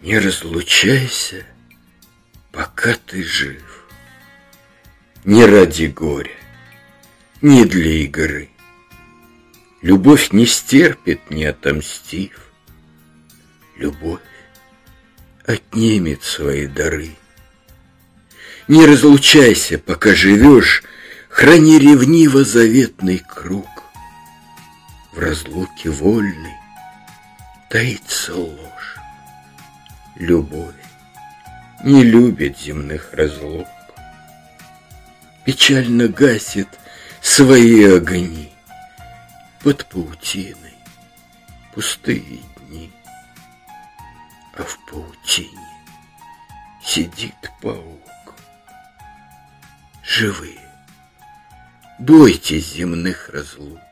Не разлучайся, пока ты жив. Не ради горя, не для игры. Любовь не стерпит, не отомстив. Любовь отнимет свои дары. Не разлучайся, пока живешь, Храни ревниво заветный круг. В разлуке вольной таится ложь. Любовь не любит земных разлук. Печально гасит свои огни Под паутиной пустые дни. А в паутине сидит паук. Живые, бойтесь земных разлук.